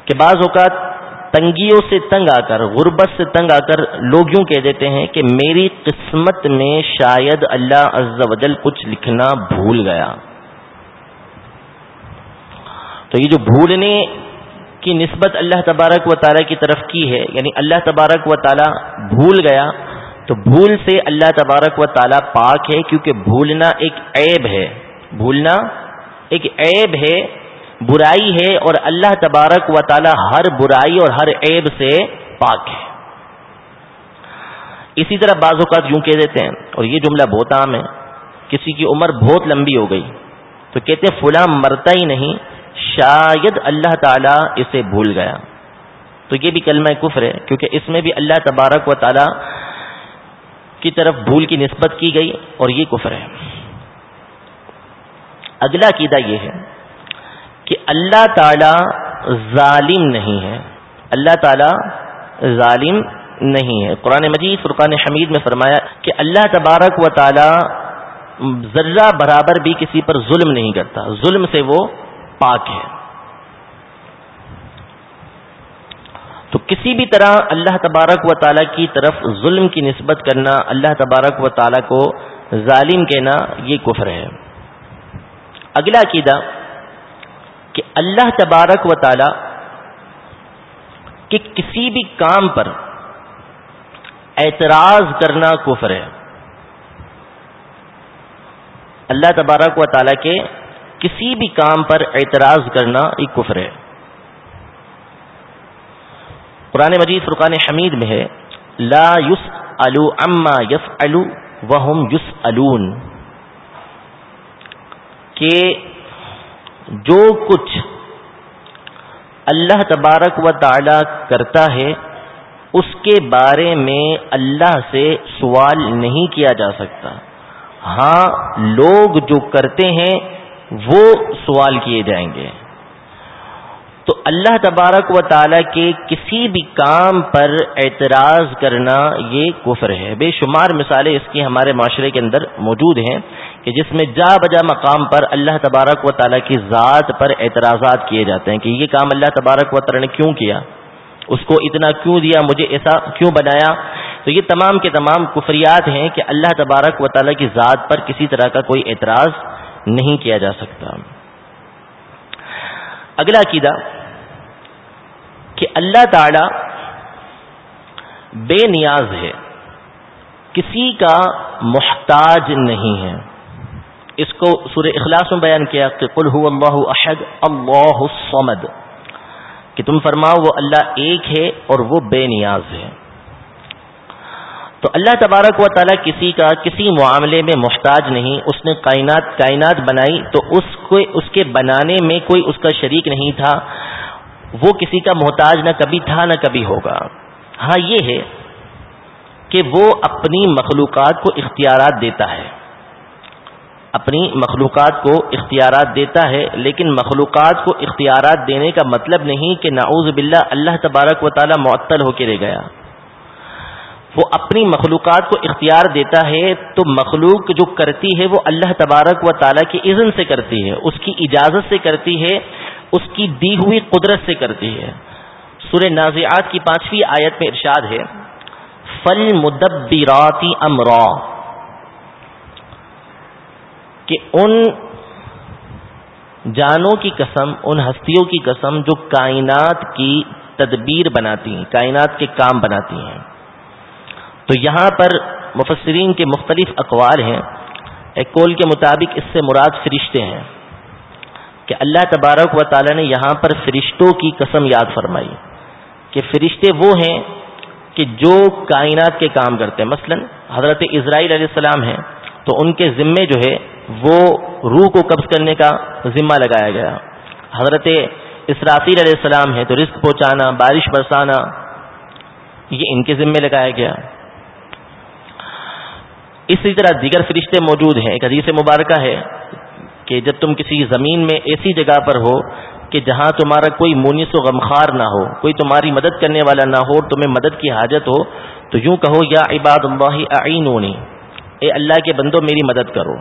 کہ بعض اوقات تنگیوں سے تنگ آ کر، غربت سے تنگ آ کر لوگ یوں کہہ دیتے ہیں کہ میری قسمت میں شاید اللہ عز و جل کچھ لکھنا بھول گیا۔ تو یہ جو بھولنے کی نسبت اللہ تبارک و تعالیٰ کی طرف کی ہے یعنی اللہ تبارک و تعالیٰ بھول گیا، تو بھول سے اللہ تبارک و تعالیٰ پاک ہے کیونکہ بھولنا ایک عیب ہے۔ بھولنا ایک عیب ہے، برائی ہے اور اللہ تبارک و تعالیٰ ہر برائی اور ہر عیب سے پاک ہے۔ اسی طرح بعض اوقات یوں کہہ دیتے ہیں، اور یہ جملہ بہت عام ہے، کسی کی عمر بہت لمبی ہو گئی، تو کہتے ہیں فلاں مرتا ہی نہیں شاید اللہ تعالیٰ اسے بھول گیا۔ تو یہ بھی کلمہ کفر ہے، کیونکہ اس میں بھی اللہ تبارک و تعالیٰ کی طرف بھول کی نسبت کی گئی اور یہ کفر ہے۔ اگلا عقیدہ یہ ہے کہ اللہ تعالی ظالم نہیں ہے۔ اللہ تعالی ظالم نہیں ہے۔ قرآن مجید، فرقان حمید میں فرمایا کہ اللہ تبارک و تعالی ذرہ برابر بھی کسی پر ظلم نہیں کرتا۔ ظلم سے وہ پاک ہے۔ تو کسی بھی طرح اللہ تبارک و تعالیٰ کی طرف ظلم کی نسبت کرنا، اللہ تبارک و تعالیٰ کو ظالم کہنا، یہ کفر ہے۔ اگلا عقیدہ کہ اللہ تبارک و تعالی کہ کسی بھی کام پر اعتراض کرنا کفر ہے۔ اللہ تبارک و تعالیٰ کے کسی بھی کام پر اعتراض کرنا ایک کفر ہے۔ قرآن مجید فرقان حمید میں ہے، لا یس الو اما یس الو وہم یس الون کہ جو کچھ اللہ تبارک و تعالی کرتا ہے، اس کے بارے میں اللہ سے سوال نہیں کیا جا سکتا۔ ہاں لوگ جو کرتے ہیں وہ سوال کیے جائیں گے۔ تو اللہ تبارک و تعالی کے کسی بھی کام پر اعتراض کرنا یہ کفر ہے۔ بے شمار مثالیں اس کی ہمارے معاشرے کے اندر موجود ہیں کہ جس میں جا بجا مقام پر اللہ تبارک و تعالیٰ کی ذات پر اعتراضات کیے جاتے ہیں کہ یہ کام اللہ تبارک و تعالیٰ نے کیوں کیا؟ اس کو اتنا کیوں دیا؟ مجھے ایسا کیوں بنایا؟ تو یہ تمام کے تمام کفریات ہیں کہ اللہ تبارک و تعالیٰ کی ذات پر کسی طرح کا کوئی اعتراض نہیں کیا جا سکتا۔ اگلا عقیدہ کہ اللہ تعالی بے نیاز ہے، کسی کا محتاج نہیں ہے۔ اس کو سورہ اخلاص میں بیان کیا کہ قل هو اللہ احد، اللہ الصمد۔ کہ تم فرماؤ وہ اللہ ایک ہے اور وہ بے نیاز ہے۔ تو اللہ تبارک و تعالیٰ کسی کا کسی معاملے میں محتاج نہیں، اس نے کائنات کائنات بنائی تو اس کو اس کے بنانے میں کوئی اس کا شریک نہیں تھا، وہ کسی کا محتاج نہ کبھی تھا نہ کبھی ہوگا۔ ہاں یہ ہے کہ وہ اپنی مخلوقات کو اختیارات دیتا ہے۔ اپنی مخلوقات کو اختیارات دیتا ہے، لیکن مخلوقات کو اختیارات دینے کا مطلب نہیں کہ نعوذ باللہ اللہ تبارک و تعالی معطل ہو کے رہ گیا۔ وہ اپنی مخلوقات کو اختیار دیتا ہے، تو مخلوق جو کرتی ہے، وہ اللہ تبارک و تعالیٰ کی اذن سے کرتی ہے، اس کی اجازت سے کرتی ہے، اس کی دی ہوئی قدرت سے کرتی ہے۔ سورہ نازعات کی پانچویں آیت میں ارشاد ہے فل مدبراتی امرا کہ ان جانوں کی قسم، ان ہستیوں کی قسم جو کائنات کی تدبیر بناتی ہیں، کائنات کے کام بناتی ہیں۔ تو یہاں پر مفسرین کے مختلف اقوال ہیں۔ ایک کول کے مطابق اس سے مراد فرشتے ہیں کہ اللہ تبارک و تعالی نے یہاں پر فرشتوں کی قسم یاد فرمائی کہ فرشتے وہ ہیں کہ جو کائنات کے کام کرتے ہیں۔ مثلا حضرت اسرائیل علیہ السلام ہیں تو ان کے ذمے جو ہے وہ روح کو قبض کرنے کا ذمہ لگایا گیا۔ حضرت اسرافیل علیہ السلام ہے تو رزق پہنچانا، بارش برسانا، یہ ان کے ذمے لگایا گیا۔ اسی طرح دیگر فرشتے موجود ہیں۔ ایک حدیث مبارکہ ہے کہ جب تم کسی زمین میں ایسی جگہ پر ہو کہ جہاں تمہارا کوئی مونس و غمخار نہ ہو، کوئی تمہاری مدد کرنے والا نہ ہو تمہیں مدد کی حاجت ہو، تو یوں کہو، یا عباد اللہ اعینونی، اے اللہ کے بندوں میری مدد کرو۔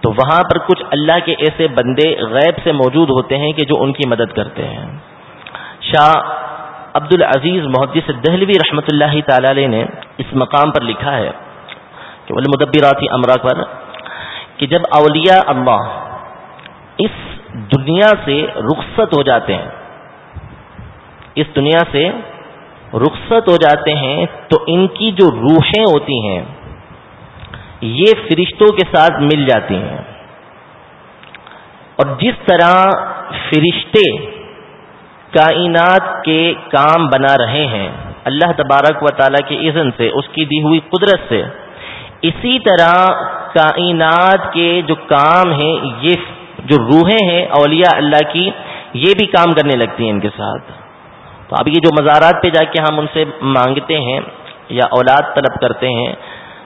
تو وہاں پر کچھ اللہ کے ایسے بندے غیب سے موجود ہوتے ہیں کہ جو ان کی مدد کرتے ہیں۔ شاہ عبد العزیز محدث دہلوی رحمۃ اللہ تعالی نے اس مقام پر لکھا ہے کہ مدبراتی امرا پر کہ جب اولیاء اللہ اس دنیا سے رخصت ہو جاتے ہیں، اس دنیا سے رخصت ہو جاتے ہیں تو ان کی جو روحیں ہوتی ہیں، یہ فرشتوں کے ساتھ مل جاتی ہیں۔ اور جس طرح فرشتے کائنات کے کام بنا رہے ہیں، اللہ تبارک و تعالیٰ کے اذن سے، اس کی دی ہوئی قدرت سے اسی طرح کائنات کے جو کام ہیں، یہ جو روحیں ہیں، اولیاء اللہ کی، یہ بھی کام کرنے لگتی ہیں ان کے ساتھ۔ تو اب یہ جو مزارات پہ جا کے ہم ان سے مانگتے ہیں یا اولاد طلب کرتے ہیں،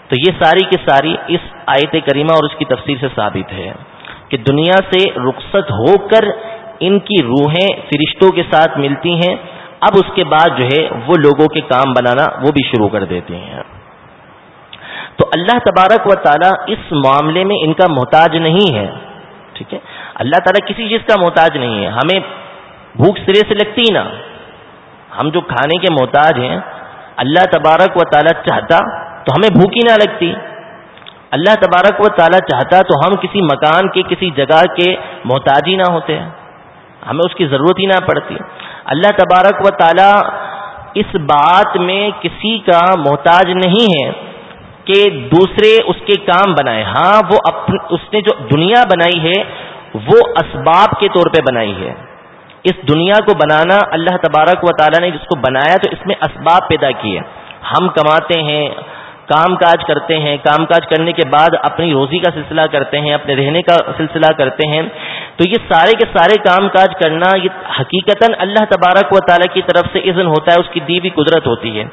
تو یہ ساری کی ساری اس آیت کریمہ اور اس کی تفسیر سے ثابت ہے کہ دنیا سے رخصت ہو کر ان کی روحیں فرشتوں کے ساتھ ملتی ہیں۔ اب اس کے بعد جو ہے، وہ لوگوں کے کام بنانا وہ بھی شروع کر دیتے ہیں۔ تو اللہ تبارک و تعالیٰ اس معاملے میں ان کا محتاج نہیں ہے۔ ٹھیک ہے؟ اللہ تعالیٰ کسی چیز کا محتاج نہیں ہے۔ ہمیں بھوک سرے سے لگتی نا۔ ہم جو کھانے کے محتاج ہیں، اللہ تبارک و تعالیٰ چاہتا تو ہمیں بھوک ہی نہ لگتی۔ اللہ تبارک و تعالیٰ چاہتا تو ہم کسی مکان کے، کسی جگہ کے محتاج ہی نہ ہوتے۔ ہمیں اس کی ضرورت ہی نہ پڑتی۔ اللہ تبارک و تعالیٰ اس بات میں کسی کا محتاج نہیں ہے۔ کہ دوسرے اس کے کام بنائے۔ ہاں وہ اس نے جو دنیا بنائی ہے، وہ اسباب کے طور پہ بنائی ہے۔ اس دنیا کو بنانا اللہ تبارک و تعالیٰ نے جس کو بنایا، تو اس میں اسباب پیدا کیے۔ ہم کماتے ہیں، کام کاج کرتے ہیں۔ کام کاج کرنے کے بعد اپنی روزی کا سلسلہ کرتے ہیں، اپنے رہنے کا سلسلہ کرتے ہیں۔ تو یہ سارے کے سارے کام کاج کرنا، یہ حقیقت اللہ تبارک و تعالیٰ کی طرف سے اذن ہوتا ہے، اس کی دیوی قدرت ہوتی ہے۔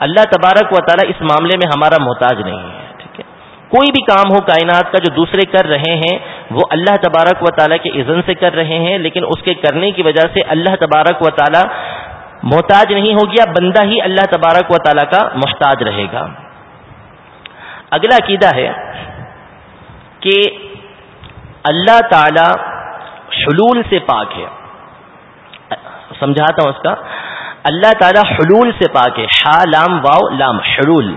اللہ تبارک و تعالیٰ اس معاملے میں ہمارا محتاج نہیں ہے، ٹھیک ہے؟ کوئی بھی کام ہو کائنات کا جو دوسرے کر رہے ہیں، وہ اللہ تبارک و تعالیٰ کے اذن سے کر رہے ہیں، لیکن اس کے کرنے کی وجہ سے اللہ تبارک و تعالیٰ محتاج نہیں ہو گیا بندہ ہی اللہ تبارک و تعالیٰ کا محتاج رہے گا۔ اگلا عقیدہ ہے کہ اللہ تعالی حلول سے پاک ہے۔ سمجھاتا ہوں اس کا۔ اللہ تعالی حلول سے پاک ہے. شا لام واؤ لام، حلول.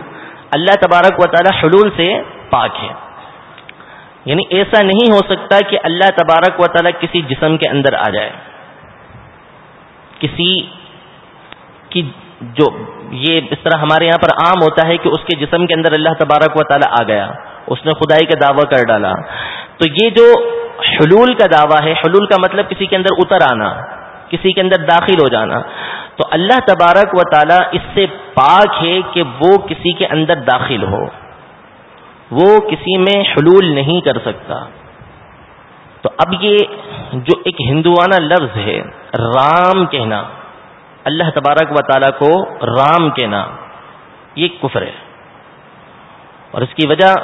اللہ تبارک و تعالی حلول سے پاک ہے. یعنی ایسا نہیں ہو سکتا کہ اللہ تبارک و تعالی کسی جسم کے اندر آ جائے. کسی کی جو یہ اس طرح ہمارے یہاں پر عام ہوتا ہے کہ اس کے جسم کے اندر اللہ تبارک و تعالی آ گیا. اس نے خدائی کا دعویٰ کر ڈالا. تو یہ جو حلول کا دعویٰ ہے، حلول کا مطلب کسی کے اندر اتر آنا، کسی کے اندر داخل ہو جانا. تو اللہ تبارک و تعالی اس سے پاک ہے کہ وہ کسی کے اندر داخل ہو۔ وہ کسی میں حلول نہیں کر سکتا۔ تو اب یہ جو ایک ہندوانہ لفظ ہے، رام کہنا، اللہ تبارک و تعالیٰ کو رام کہنا، یہ کفر ہے۔ اور اس کی وجہ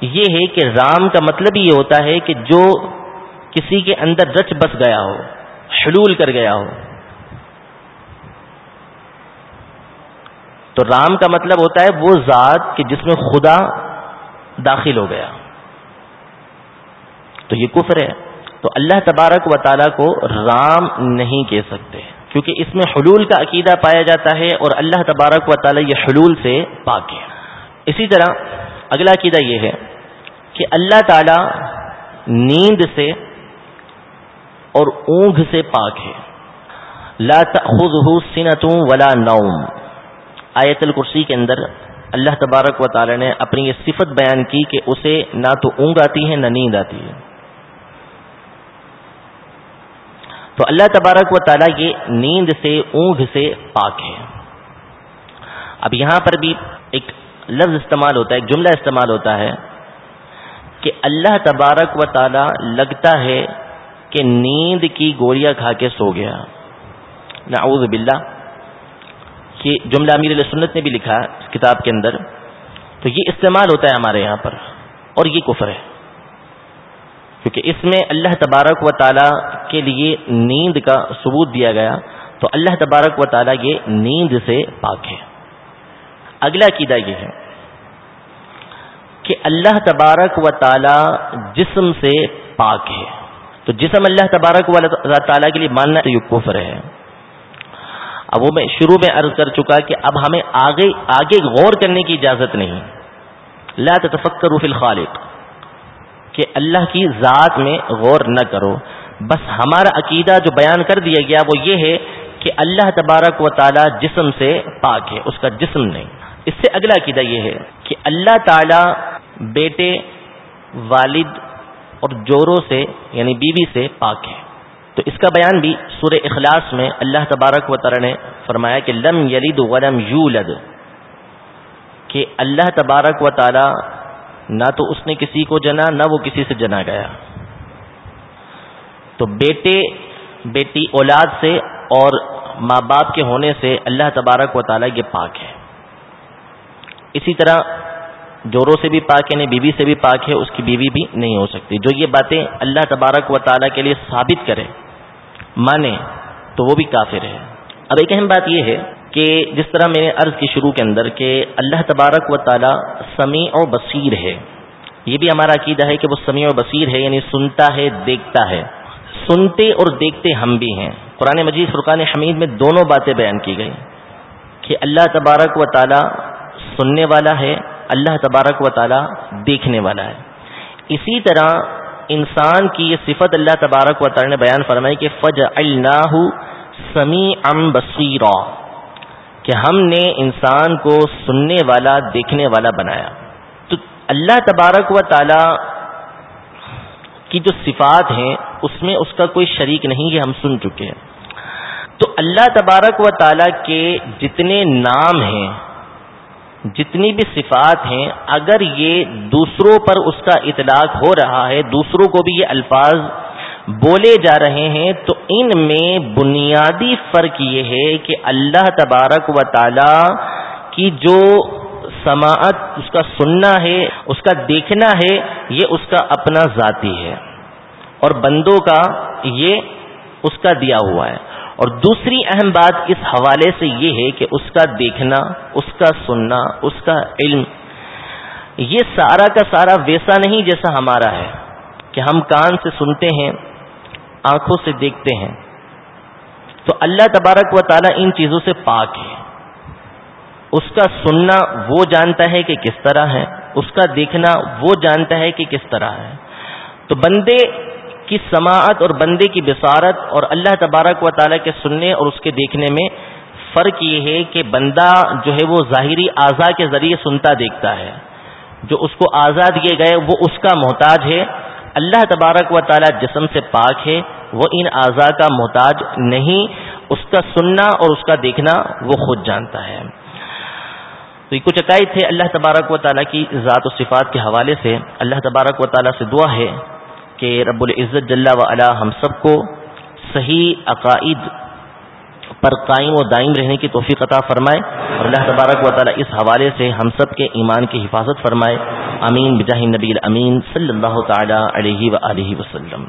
یہ ہے کہ رام کا مطلب یہ ہوتا ہے کہ جو کسی کے اندر رچ بس گیا ہو، حلول کر گیا ہو تو رام کا مطلب ہوتا ہے وہ ذات کہ جس میں خدا داخل ہو گیا۔ تو یہ کفر ہے۔ تو اللہ تبارک و تعالیٰ کو رام نہیں کہہ سکتے۔ کیونکہ اس میں حلول کا عقیدہ پایا جاتا ہے اور اللہ تبارک و تعالیٰ یہ حلول سے پاک ہے۔ اسی طرح اگلا عقیدہ یہ ہے کہ اللہ تعالی نیند سے اور اونگ سے پاک ہے۔ لا تأخذه سنت ولا نوم۔ آیت الکرسی کے اندر اللہ تبارک و تعالی نے اپنی یہ صفت بیان کی کہ اسے نہ تو اونگ آتی ہے، نہ نیند آتی ہے۔ تو اللہ تبارک و تعالی یہ نیند سے، اونگ سے پاک ہے۔ اب یہاں پر بھی ایک لفظ استعمال ہوتا ہے، ایک جملہ استعمال ہوتا ہے کہ اللہ تبارک و تعالی لگتا ہے کہ نیند کی گولیاں کھا کے سو گیا۔ نعوذ باللہ۔ یہ جملہ امیر علیہ سنت نے بھی لکھا اس کتاب کے اندر، تو یہ استعمال ہوتا ہے ہمارے یہاں پر اور یہ کفر ہے۔ کیونکہ اس میں اللہ تبارک و تعالی کے لیے نیند کا ثبوت دیا گیا، تو اللہ تبارک و تعالی یہ نیند سے پاک ہے۔ اگلا عقیدہ یہ ہے کہ اللہ تبارک و تعالی جسم سے پاک ہے۔ تو جسم اللہ تبارک و تعالیٰ کے لیے ماننا تو یہ کفر ہے۔ اب وہ میں شروع میں عرض کر چکا کہ اب ہمیں آگے آگے غور کرنے کی اجازت نہیں۔ لا تفکر فی الخالق۔ کہ اللہ کی ذات میں غور نہ کرو۔ بس ہمارا عقیدہ جو بیان کر دیا گیا وہ یہ ہے کہ اللہ تبارک و تعالی جسم سے پاک ہے، اس کا جسم نہیں۔ اس سے اگلا عقیدہ یہ ہے کہ اللہ تعالی بیٹے، والد اور جوروں سے یعنی بیوی سے پاک ہے۔ تو اس کا بیان بھی سورہ اخلاص میں اللہ تبارک و تعالی نے فرمایا کہ لم یلد ولم یولد، کہ اللہ تبارک و تعالی نہ تو اس نے کسی کو جنا، نہ وہ کسی سے جنا گیا۔ تو بیٹے، بیٹی اولاد سے اور ماں باپ کے ہونے سے اللہ تبارک و تعالی یہ پاک ہے۔ اسی طرح جوروں سے بھی پاک ہے یعنی بیوی سے بھی پاک ہے، اس کی بیوی بھی نہیں ہو سکتی۔ جو یہ باتیں اللہ تبارک و تعالیٰ کے لیے ثابت کرے، مانے، تو وہ بھی کافر ہے۔ اب ایک اہم بات یہ ہے کہ جس طرح میں نے عرض کی شروع کے اندر کہ اللہ تبارک و تعالیٰ سمیع و بصیر ہے۔ یہ بھی ہمارا عقیدہ ہے کہ وہ سمیع و بصیر ہے یعنی سنتا ہے، دیکھتا ہے۔ سنتے اور دیکھتے ہم بھی ہیں۔ قرآن مجید فرقان حمید میں دونوں باتیں بیان کی گئی کہ اللہ تبارک و تعالیٰ سننے والا ہے اللہ تبارک و تعالی دیکھنے والا ہے۔ اسی طرح انسان کی یہ صفت اللہ تبارک و تعالی نے بیان فرمائی کہ فج اللہ سمی ام بصیرا، کہ ہم نے انسان کو سننے والا، دیکھنے والا بنایا۔ تو اللہ تبارک و تعالی کی جو صفات ہیں، اس میں اس کا کوئی شریک نہیں کہ ہم سن چکے ہیں۔ تو اللہ تبارک و تعالی کے جتنے نام ہیں جتنی بھی صفات ہیں، اگر یہ دوسروں پر اس کا اطلاق ہو رہا ہے، دوسروں کو بھی یہ الفاظ بولے جا رہے ہیں، تو ان میں بنیادی فرق یہ ہے کہ اللہ تبارک و تعالی کی جو سماعت، اس کا سننا ہے، اس کا دیکھنا ہے، یہ اس کا اپنا ذاتی ہے۔ اور بندوں کا یہ اس کا دیا ہوا ہے۔ اور دوسری اہم بات اس حوالے سے یہ ہے کہ اس کا دیکھنا، اس کا سننا، اس کا علم، یہ سارا کا سارا ویسا نہیں جیسا ہمارا ہے کہ ہم کان سے سنتے ہیں، آنکھوں سے دیکھتے ہیں۔ تو اللہ تبارک و تعالیٰ ان چیزوں سے پاک ہے۔ اس کا سننا وہ جانتا ہے کہ کس طرح ہے، اس کا دیکھنا وہ جانتا ہے کہ کس طرح ہے۔ تو بندے کی سماعت اور بندے کی بصارت اور اللہ تبارک و تعالیٰ کے سننے اور اس کے دیکھنے میں فرق یہ ہے کہ بندہ جو ہے وہ ظاہری اعضاء کے ذریعے سنتا دیکھتا ہے۔ جو اس کو آزاد دیے گئے وہ اس کا محتاج ہے۔ اللہ تبارک و تعالیٰ جسم سے پاک ہے، وہ ان اعضاء کا محتاج نہیں۔ اس کا سننا اور اس کا دیکھنا وہ خود جانتا ہے۔ تو یہ کچھ عقائد تھے اللہ تبارک و تعالیٰ کی ذات و صفات کے حوالے سے۔ اللہ تبارک و تعالیٰ سے دعا ہے۔ کہ رب العزت جل و علا ہم سب کو صحیح عقائد پر قائم و دائم رہنے کی توفیق عطا فرمائے اور اللہ تبارک و تعالیٰ اس حوالے سے ہم سب کے ایمان کی حفاظت فرمائے۔ امین بجاہ نبی الامین صلی اللہ تعالی علیہ و وسلم۔